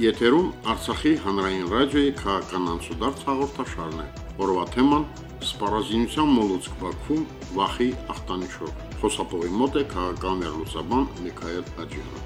Եթերում Արցախի հանրային ռադիոյի քաղաքական անցուդարձ հաղորդաշարն է։ Օրվա թեման՝ սպառազինության մոլուցք Բաքվում վախի ախտանիշով։ Խոսապողի մոտ է քաղաքական վերլուծաբան Միքայել Հաջյանը։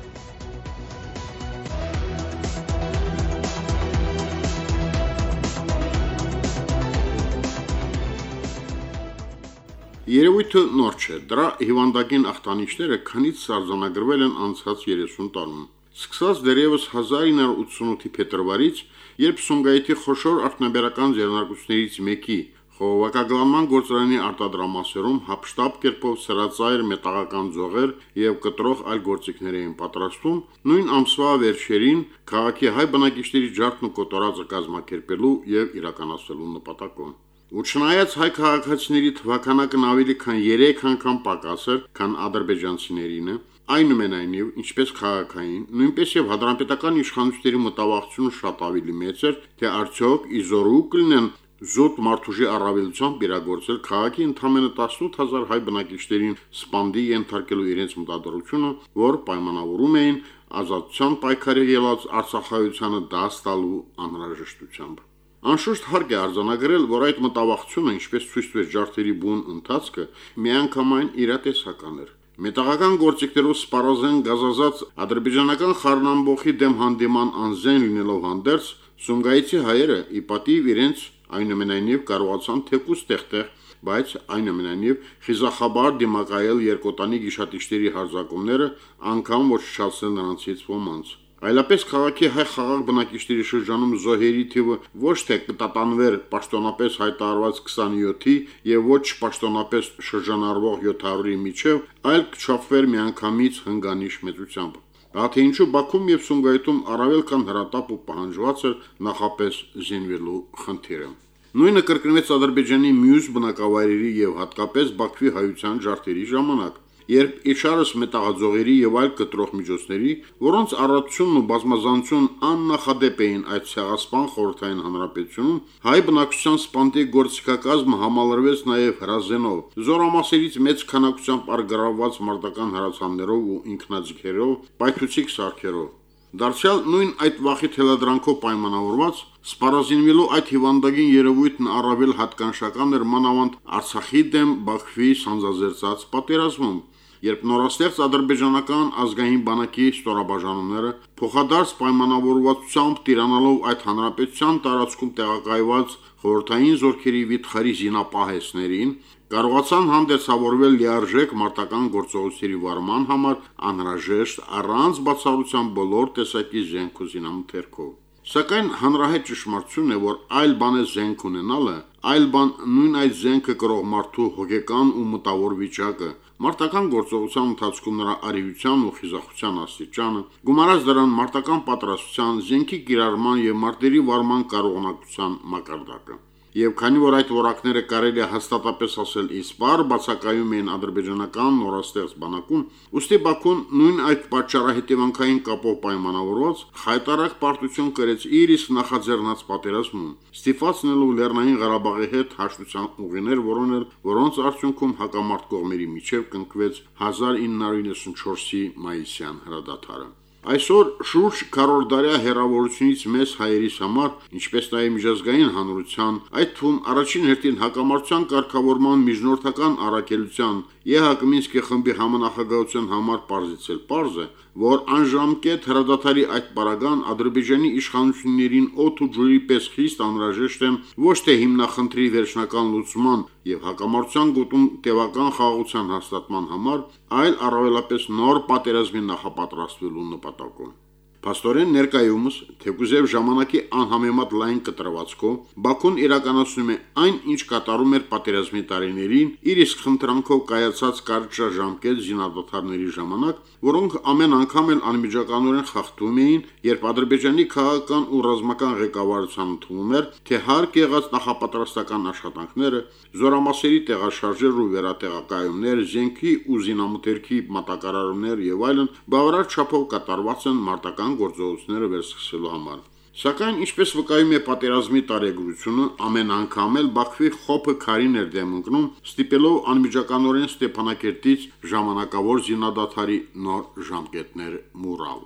Երևույթը նոր չէ։ Դրա հիվանդագին ախտանիշները քանից սարձանագրվել են անցած 30 տարում։ Սկսած դեռևս 1988-ի փետրվարից, երբ Սումգայիթի խոշոր արտոնաբերական ձեռնարկություններից մեկի խողովակագլանման գործարանի արտադրամասերում հապշտապ կերպով սրածայր մետաղական ձողեր եւ կտրող այլ գործիքներ էին պատրաստում, նույն ամսվա վերջերին քաղաքի հայ բնակիչների ջարդն ու կոտորածը կազմակերպելու եւ իրականացնելու նպատակով։ Ու չնայած հայ քաղաքացիների թվականակն ավելի քան 3 անգամ պակաս էր, քան ադրբեջանցիներինը, Այնուամենայնիվ, ինչպես քաղաքային, նույնպես եւ հադրամպետական իշխանությունների մտավախությունը շատ ավելի մեծ էր, թե արդյոք իզորու կլինեն զոտ մարդուժի առավելությամբ իրագործել քաղաքի ընդամենը 18000 հայ բնակիչներին սպանդի ենթարկելու իրենց մտադրությունը, որ պայմանավորում էին ազատության պայքարի ելած Արցախայությանը դաս տալու անհրաժեշտությամբ։ Անշուշտ հարկ է արձանագրել, որ այդ մտավախությունը, ինչպես ցույց տվեց ջարդերի բուն ընթացքը, միանգամայն իրատեսական էր։ Մետաղական գործիքներով սպառազեն գազազած ադրբեջանական խառնամբոխի դեմ հանդիման անզեն լինելով հանդերձ Սումգայիցի հայերը ի պատիվ իրենց այնուամենայնիվ կարողացան թեկուս տեղտեղ բայց այնուամենայնիվ խիզախաբար դիմակայել երկոտանի գիշատիչների հարձակումները անգամ ոչ շացնել նրանցից ոմանց Այլապես քաղաքի հայ խաղաղ բնակիչների շրջանում զոհերի թիվը ոչ թե կտատանվեր պաշտոնապես հայտարարված 27-ի եւ ոչ պաշտոնապես շրջանառվող 700-ի միջև, այլ կչափվեր միանգամից հնգանիշ մեծությամբ։ Բաթե ինչու Բաքում եւ Սումգայիթում առավել կան հրատապ ու պահանջված էր նախապես զինվելու խնդիրը։ Նույնը կրկնվեց Ադրբեջանի մյուս բնակավայրերի եւ հատկապես Բաքվի հայության ջարդերի ժամանակ երբ իշխարս մետաղաձողերի եւ այլ կտրող միջոցների, որոնց առատությունն ու բազմազանություն աննախադեպ էին այդ ցեղասպան խորհրդային հանրապետությունում, հայ բնակչության սպանդի գործիքակազմը համալրվեց նաեւ հրազենով, զորամասերից մեծ քանակությամբ արգրավված մարտական հրացաններով ու ինքնաձիգերով, պայթուցիկ սարքերով։ Դարձյալ նույն այդ վախի թելադրանքով պայմանավորված սպառազինվելու այդ հիվանդագին երևույթն առավել հատկանշական էր մանավանդ Արցախի դեմ Բաքվի սանձազերծած պատերազմում, երբ նորաստեղծ ադրբեջանական ազգային բանակի ստորաբաժանումները փոխադարձ պայմանավորվածությամբ տիրանալով այդ հանրապետության տարածքում տեղակայված խորհրդային զորքերի վիթխարի զինապահեսներին կարողացան հանդերձավորվել լիարժեք մարտական գործողությունների վարման համար անհրաժեշտ առանց բացառության բոլոր տեսակի զենք ու զինամթերքով։ Սակայն հանրահայտ ճշմարտությունն է, որ այլ բան է զենք ունենալը, այլ բան նույն այդ զենքը կրող մարդու հոգեկան ու մտավոր վիճակը, Մարտական գործողության ընթացքում նրա արիության ու խիզախության աստիճանը, գումարած դրան մարտական պատրաստության, զենքի կիրառման եւ մարտերի վարման կարողունակության մակարդակը եւ քանի որ այդ որակները կարելի է հաստատապես ասել իսպար բացակայում են ադրբեջանական նորաստեղծ բանակում, ուստի Բաքուն նույն այդ պատճառահետևանքային կապով պայմանավորված հայտարարակ պարտություն կրեց իր իսկ նախաձեռնած պատերազմում, ստիփացնելով Լեռնային Ղարաբաղի հետ հաշտության ուղիներ որոնել, որոնց արդյունքում հակամարտ կողմերի միջև կնքվեց 1994-ի մայիսյան հրադադարը։ Այսօր շուրջ քառորդարյա հերավորությունից մեզ հայերիս համար, ինչպես նաև միջազգային հանրության, այդ թվում առաջին հերթին հակամարտության կարգավորման միջնորդական առաքելության ԵՀԿ Մինսկի խմբի համանախագահության համար պարզիցել պարզ է, որ անժամկետ հրադադարի այդ պարագան Ադրբեջանի իշխանություններին օդ ու ջուրի պես խիստ անհրաժեշտ են ոչ թե հիմնախնդրի վերջնական լուծման եւ հակամարտության գոտում տևական խաղաղության հաստատման համար, այլ առավելապես նոր պատերազմի նախապատրաստվելու նպատակով։ Փաստորեն ներկայումս, թեկուզև ժամանակի անհամեմատ լայն կտրվածքով, Բաքուն իրականացնում է այն, ինչ կատարում էր պատերազմի տարիներին, իր իսկ խնդրանքով կայացած կարճաժամկետ զինադատարների ժամանակ, որոնք ամեն անգամ էլ անմիջականորեն խախտում էին, երբ Ադրբեջանի քաղաքական ու ռազմական ղեկավարության ընդունում էր, թե հարկ եղած նախապատրաստական աշխատանքները, զորամասերի տեղաշարժեր ու վերատեղակայումներ, զենքի ու զինամթերքի մատակարարումներ եւ այլն բավարար չափով կատարված են մարտական գործողությունները վերսկսելու համար։ Սակայն ինչպես վկայում է պատերազմի տարեգրությունը, ամեն անգամ էլ Բաքվի խոփը քարին էր դեմ ընկնում, ստիպելով անմիջականորեն Ստեփանակերտից ժամանակավոր զինադադարի նոր ժամկետներ մուրալ։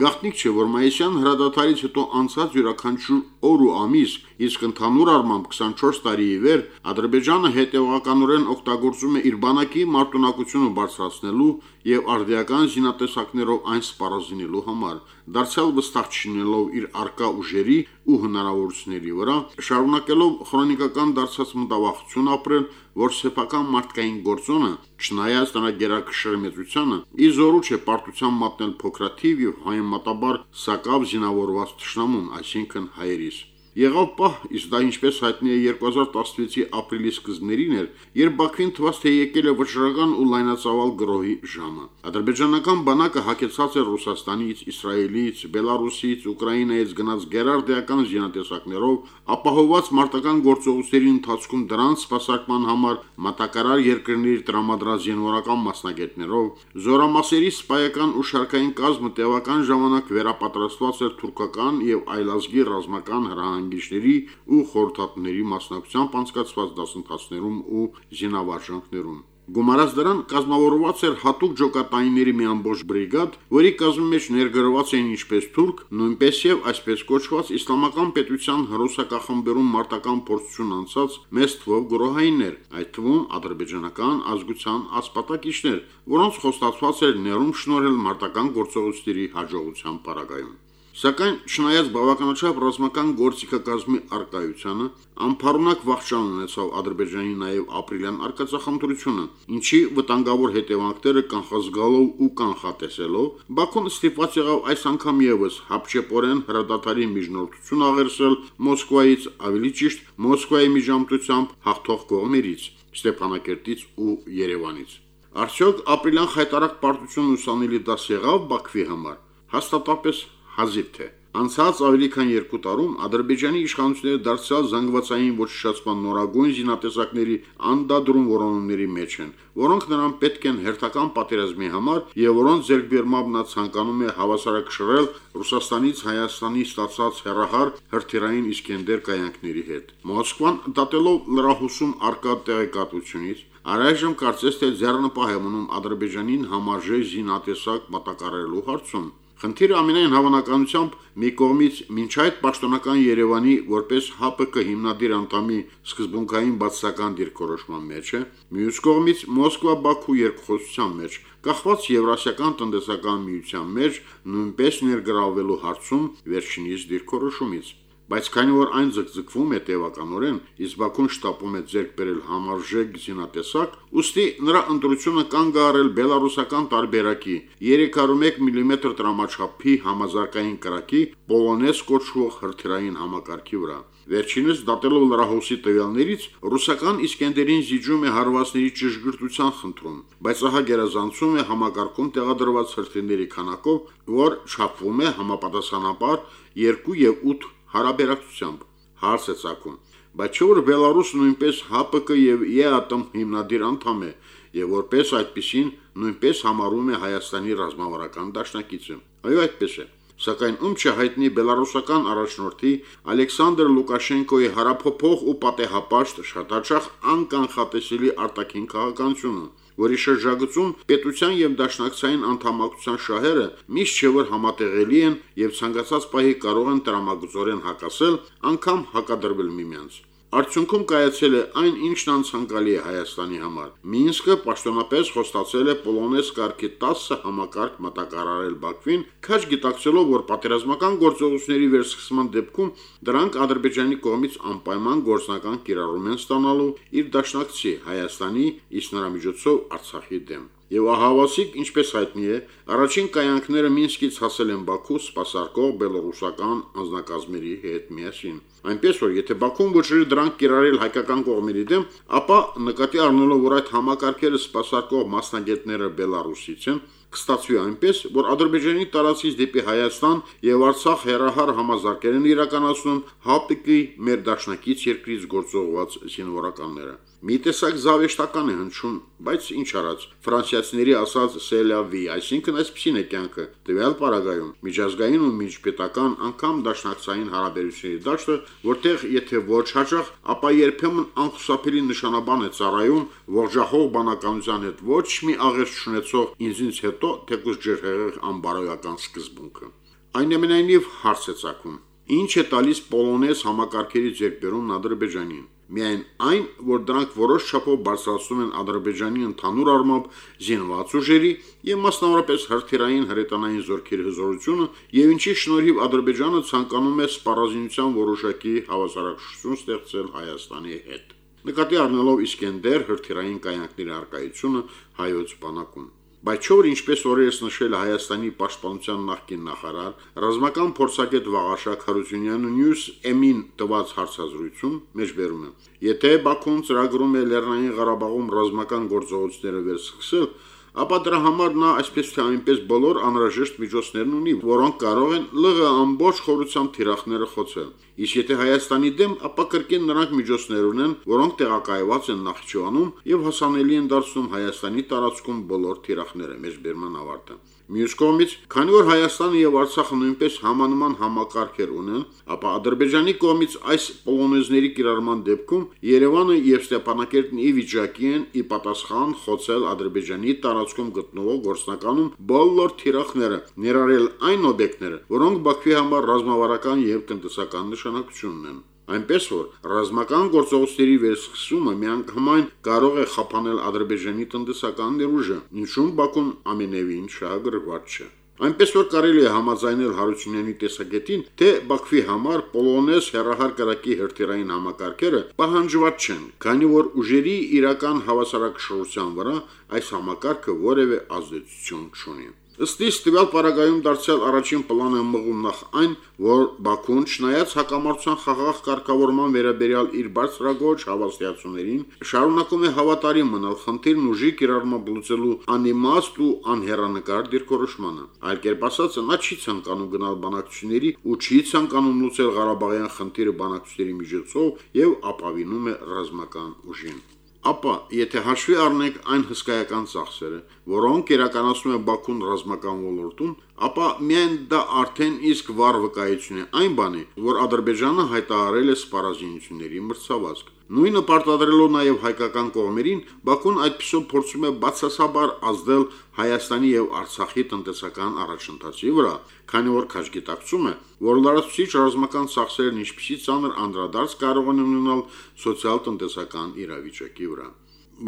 Գաղտնիք չէ, որ մայիսյան հրադադարից հետո անցած յուրաքանչյուր օր ու ամիս, իսկ ընդհանուր առմամբ 24 տարի ի վեր Ադրբեջանը հետևականորեն օգտագործում է իր բանակի մարտունակությունը բարձրացնելու եւ արդիական զինատեսակներով այն սպառազինելու համար, դարձյալ վստահ չինելով իր արկա ուժերի ու հնարավորությունների վրա, շարունակելով քրոնիկական դարձած մտավախություն ապրել, որ սեփական մարդկային գործոնը, չնայած նրա գերակշռմեծությանը, ի զորու չէ պարտության մատնել փոքրաթիվ եւ հայմատաբար սակավ զինավորված ճշնամուն, այսինքն հայերիս։ Եղավ պահ, իսկ դա ինչպես հայտնի է 2016-ի ապրիլի սկզբներին էր, երբ Բաքվին թվաց թե եկել է վճռական ու լայնածավալ գրոհի ժամը։ Ադրբեջանական բանակը հակեցած էր Ռուսաստանից, Իսրայելից, Բելարուսից, Ուկրաինայից գնաց գերարդեական զինատեսակներով, ապահոված մարտական գործողությունների ընթացքում դրանց սպասարկման համար մատակարար երկրների տրամադրած զինվորական մասնագետներով, զորամասերի սպայական ու շարքային կազմը տևական ժամանակ վերապատրաստված էր թուրքական եւ այլազգի ռազմական հրահանգ հանգիչների ու խորհրդատների մասնակցությամբ անցկացված դասընթացներում ու զինավարժանքներում։ Գումարած դրան կազմավորված էր հատուկ ջոկատայինների մի ամբողջ բրիգադ, որի կազմի մեջ ներգրաված էին ինչպես թուրք, նույնպես եւ այսպես կոչված իսլամական պետության հրոսակախմբերում մարտական փորձություն անցած մեծ թվով գրոհայիններ, այդ թվում ադրբեջանական ազգության ասպատակիչներ, որոնց խոստացված էր ներում շնորհել մարտական գործողությունների հաջողության պարագայում։ Սակայն չնայած բավականաչափ ռազմական գործիքակազմի արկայությանը, անփառունակ վախճան ունեցավ Ադրբեջանի նաև ապրիլյան արկածախնդրությունը, ինչի վտանգավոր հետևանքները կանխազգալով ու կանխատեսելով, Բաքուն ստիպված եղավ այս անգամ եւս հապճեպորեն հրադադարի միջնորդություն աղերսել Մոսկվայից, ավելի ճիշտ Մոսկվայի միջամտությամբ հաղթող կողմերից՝ Ստեփանակերտից ու Երևանից։ Արդյոք ապրիլյան խայտարակ պարտություն ուսանելի դաս եղավ Բաքվի համար։ Հաստատապես հազիվ թե Անցած ավելի քան 2 տարում Ադրբեջանի իշխանությունները դարձյալ զանգվածային ոչնչացման նորագույն զինատեսակների անդադրում որոնումների մեջ են, որոնք նրան պետք են հերթական պատերազմի համար եւ որոնց ձերբերմամբ նա ցանկանում է հավասարակշռել Ռուսաստանից Հայաստանի ստացած հերահար հրթիռային Իսկենդեր կայանքների հետ։ Մոսկվան դատելով լրահուսում արկա տեղեկատվությունից Առայժմ կարծես թե ձեռնպահ է մնում Ադրբեջանին համարժե զինատեսակ մատակարարելու հարցում Խնդիրը ամենայն հավանականությամբ մի կողմից մինչ այդ պաշտոնական Երևանի որպես ՀԱՊԿ հիմնադիր անդամի սկզբունքային բացական դիրքորոշման մեջ է, մյուս կողմից Մոսկվա-Բաքու երկխոսության մեջ, կախված Եվրասիական տնտեսական միության մեջ նույնպես ներգրավելու հարցում վերջինիս դիրքորոշումից բայց քանի որ այն ձգձգվում է տևականորեն, իսկ Բաքուն շտապում է ձեռք բերել համարժեք զինատեսակ, ուստի նրա ընտրությունը կանգ առել բելարուսական տարբերակի 301 մմ տրամաչափի համազարգային կրակի Պոլոնես կոչվող հրթիռային համակարգի վրա։ Վերջինս դատելով լրահոսի տվյալներից ռուսական Իսկենդերին զիջում է հարվածների ճշգրտության խնդրում, բայց ահա գերազանցում է համակարգում տեղադրված հրթիռների քանակով, որ չափվում է համապատասխանաբար 2 եւ 8 հարաբերակցությամբ հարց է ցակում բայց չէ որ Բելարուսը նույնպես ՀԱՊԿ եւ ԵԱՏՄ հիմնադիր անդամ է եւ որպես այդպեսին նույնպես համարում է Հայաստանի ռազմավարական դաշնակիցը այո այդպես է սակայն ում չհայտնի բելարուսական առաջնորդի Ալեքսանդր Լուկաշենկոյի հարափոփող ու պատեհապաշտ շատ հաճախ անկանխատեսելի արտաքին քաղաքականությունը որի շրջագծում պետության եւ դաշնակցային անդամակցության շահերը միշտ չէ որ համատեղելի են եւ ցանկացած պահի կարող են տրամագծորեն հակասել, անգամ հակադրվել միմյանց։ Արդյունքում կայացել է այն, ինչն անցանկալի է Հայաստանի համար։ Մինսկը պաշտոնապես խոստացել է Պոլոնես կարգի 10 համակարգ մտակարարել Բաքվին, քաջ գիտակցելով, որ պատերազմական գործողությունների վերսկսման դեպքում դրանք Ադրբեջանի կողմից անպայման գործնական կիրառում են ստանալու իր դաշնակցի Հայաստանի, իսկ նրա միջոցով Արցախի դեմ։ Եվ ահավասիկ, ինչպես հայտնի է, առաջին կայանքները Մինսկից հասել են Բաքու սպասարկող բելոռուսական անձնակազմերի հետ միասին։ Այնպես որ եթե Բաքուն ոչրի դրանք կիրառել հայկական կողմերի դեմ, ապա նկատի առնելով, որ այդ համակարգերը սպասարկող մասնագետները Բելարուսից են, կստացվի այնպես, որ Ադրբեջանի տարածից դեպի Հայաստան եւ Արցախ հերահար համազարգեր են իրականացնում ՀԱՊԿ-ի մեր դաշնակից երկրից գործողված զինվորականները։ Մի տեսակ զավեշտական է հնչում, բայց ինչ արած, ֆրանսիացիների ասած սելավի, այսինքն այսպեսին է կյանքը։ Տվյալ պարագայում միջազգային ու միջպետական անգամ դաշնակցային հարաբերությունների դաշտը, որտեղ եթե ոչ հաճախ, ապա երբեմն անխուսափելի նշանաբան է ծառայում ողջախող բանականության հետ ոչ մի աղերս չունեցող ինձից հետո թեկուզ ջրհեղեղ անբարոյական սկզբունքը։ Այնուամենայնիվ հարց է ցակում. Ինչ է տալիս պոլոնեզ համակարգերի ձեռքբերումն Ադրբեջանին։ Միայն այն, որ դրանք որոշ չափով բարձրացնում են Ադրբեջանի ընդհանուր առմամբ զինված ուժերի եւ մասնավորապես հրթիռային հրետանային զորքերի հզորությունը եւ ինչի շնորհիվ Ադրբեջանը ցանկանում է սպառազինության որոշակի հավասարակշռություն ստեղծել Հայաստանի հետ։ Նկատի առնելով Իսկենդեր հրթիռային կայանքների արկայությունը հայոց բանակում Բայց ինչպես օրերս նշել Հայաստանի պաշտպանության նախկին նախարար, ռազմական փորձագետ Վաղարշակ Հարությունյանը News M-ին տված հարցազրույցում մեջբերում է. Եթե Բաքուն ծրագրում է Լեռնային Ղարաբաղում ռազմական գործողությունները վերսկսել, ապա դրա համար նա այսպես թե այնպես բոլոր անհրաժեշտ միջոցներն ունի, որոնք կարող են ԼՂ ամբողջ խորությամբ թիրախները խոցել։ Իսկ եթե Հայաստանի դեմ, ապա կրկին նրանք միջոցներ ունեն, որոնք տեղակայված են Նախիջևանում եւ հասանելի են դարձնում Հայաստանի տարածքում բոլոր թիրախները, մեջբերման ավարտը։ Մյուս կողմից, քանի որ Հայաստանը եւ Արցախը նույնպես համանման համակարգեր ունեն, ապա Ադրբեջանի կողմից այս պոլոնեզների կիրառման դեպքում Երևանը եւ Ստեփանակերտն ի վիճակի են ի պատասխան խոցել Ադրբեջանի տարածքում գտնվող գործնականում բոլոր թիրախները, ներառել այն օբյեկտները, որոնք Բաքվի համար ռազմավարական եւ տնտեսական նշանակություն ունեն։ Այնպես որ ռազմական գործողությունների վերսկսումը միանգամայն կարող է խափանել Ադրբեջանի տնտեսական ներուժը, ինչում Բաքուն ամենևին շահագրգռված չէ։ Այնպես որ կարելի է համաձայնել Հարությունյանի տեսակետին, թե Բաքվի համար պոլոնեզ հերահար կրակի հրթիռային համակարգերը պահանջված չեն, քանի որ ուժերի իրական հավասարակշռության վրա այս համակարգը որևէ ազդեցություն չունի։ Ըստ իս տվյալ պարագայում դարձյալ առաջին պլան է մղում նախ այն, որ Բաքուն չնայած հակամարտության խաղաղ կարգավորման վերաբերյալ իր բարձրագույն հավաստիացումներին, շարունակում է հավատարիմ մնալ խնդիրն ուժի կիրառմամբ լուծելու անիմաստ ու անհերանեկար դիրքորոշմանը։ Այլ կերպ ասած, նա չի ցանկանում գնալ բանակցությունների ու չի ցանկանում լուծել Ղարաբաղյան խնդիրը բանակցությունների միջոցով եւ ապավինում է ռազմական ուժին ապա եթե հաշվի առնենք այն հսկայական ծախսերը, որոնք իրականացնում է Բաքուն ռազմական ոլորտում, ապա միայն դա արդեն իսկ վառ վկայություն է այն բանի, որ Ադրբեջանը հայտարարել է սպառազինությունների մրցավազք։ Նույնը պարտադրելով նաև հայկական կողմերին, Բաքուն այդպիսով փորձում է բացասաբար ազդել Հայաստանի եւ Արցախի տնտեսական առաջընթացի վրա, քանի որ քաշգիտակցում է, որ լարացուցիչ ռազմական ծախսերն ինչպիսի ծանր անդրադարձ կարող են ունենալ սոցիալ-տնտեսական իրավիճակի վրա։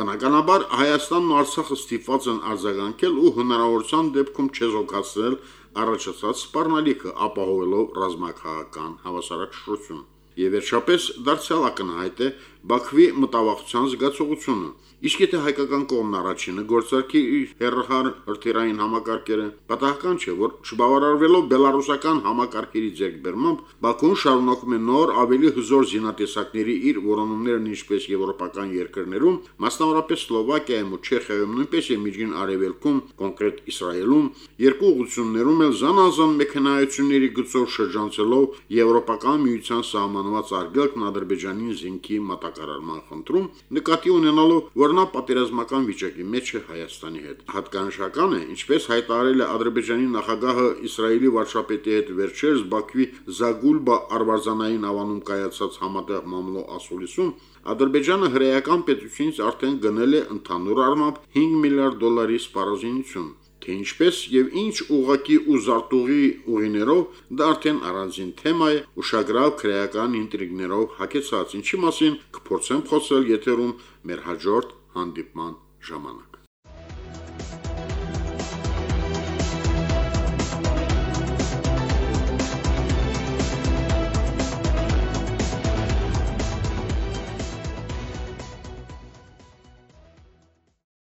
Բնականաբար Հայաստանն ու Արցախը ստիպված են արձագանքել ու հնարավորության դեպքում չեզոքացնել առաջացած սպառնալիքը ապահովելով ռազմաքաղաքական հավասարակշռություն։ Եվ վերջապես դարձյալ ակնհայտ է Բաքվի մտավախության զգացողությունը, Իսկ եթե հայկական կողմն առաջինը գործարկի իր հերրհար հրթիռային համակարգերը, պատահական չէ, որ չբավարարվելով բելարուսական համակարգերի ձեռքբերմամբ, Բաքուն շարունակում է նոր ավելի հզոր զինատեսակների իր որոնումներն ինչպես եվրոպական երկրներում, մասնավորապես Սլովակիայում ու Չեխիայում, նույնպես եւ Միջին Արևելքում, կոնկրետ Իսրայելում, երկու ուղություններում էլ զանազան մեխանայությունների գծով շրջանցելով եվրոպական միության սահմանված արգելքն Ադրբեջանի զինքի մատակարարման խնդրում, նկատի ունենալով, որ նա պատերազմական վիճակի մեջ է Հայաստանի հետ։ Հատկանշական է, ինչպես հայտարարել է Ադրբեջանի նախագահը Իսրայելի վարչապետի հետ վերջերս Բաքվի Զագուլբա արվարձանային ավանում կայացած համատեղ մամլո ասուլիսում, Ադրբեջանը հրեական պետությունից արդեն գնել է ընդհանուր առմամբ 5 միլիարդ դոլարի սպառազինություն թե ինչպես եւ ինչ ուղակի ու զարտուղի ուղիներով դա արդեն առանձին թեմա է ուշագրավ քրեական ինտրիգներով հակեցած ինչի մասին կփորձեմ խոսել եթերում մեր հաջորդ հանդիպման ժամանակ